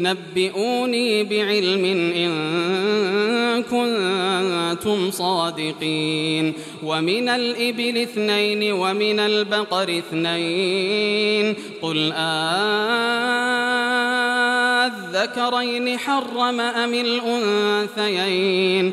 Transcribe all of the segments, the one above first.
نبئوني بعلم إن كنتم صادقين. ومن الإبل اثنين ومن البقر اثنين. قل أذكرين حرم أم الأنثيين.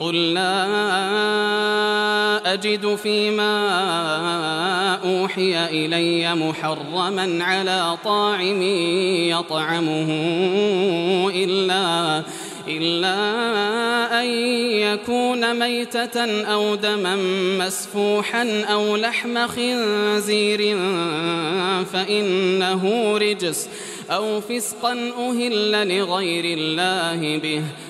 قل لا أجد فيما أوحي إلي محرما على طاعم يطعمه إلا إلا أن يكون ميتة أو دما مسفوحا أو لحم خنزير فإنه رجس أو فسقا أهل لغير الله به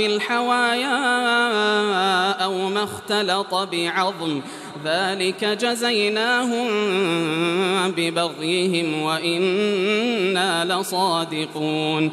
أو الحوايا أو ما اختلط بعظم. ذلك جزيناهم ببغيهم وإنا لصادقون.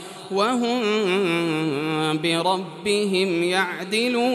وهم بربهم يعدلون.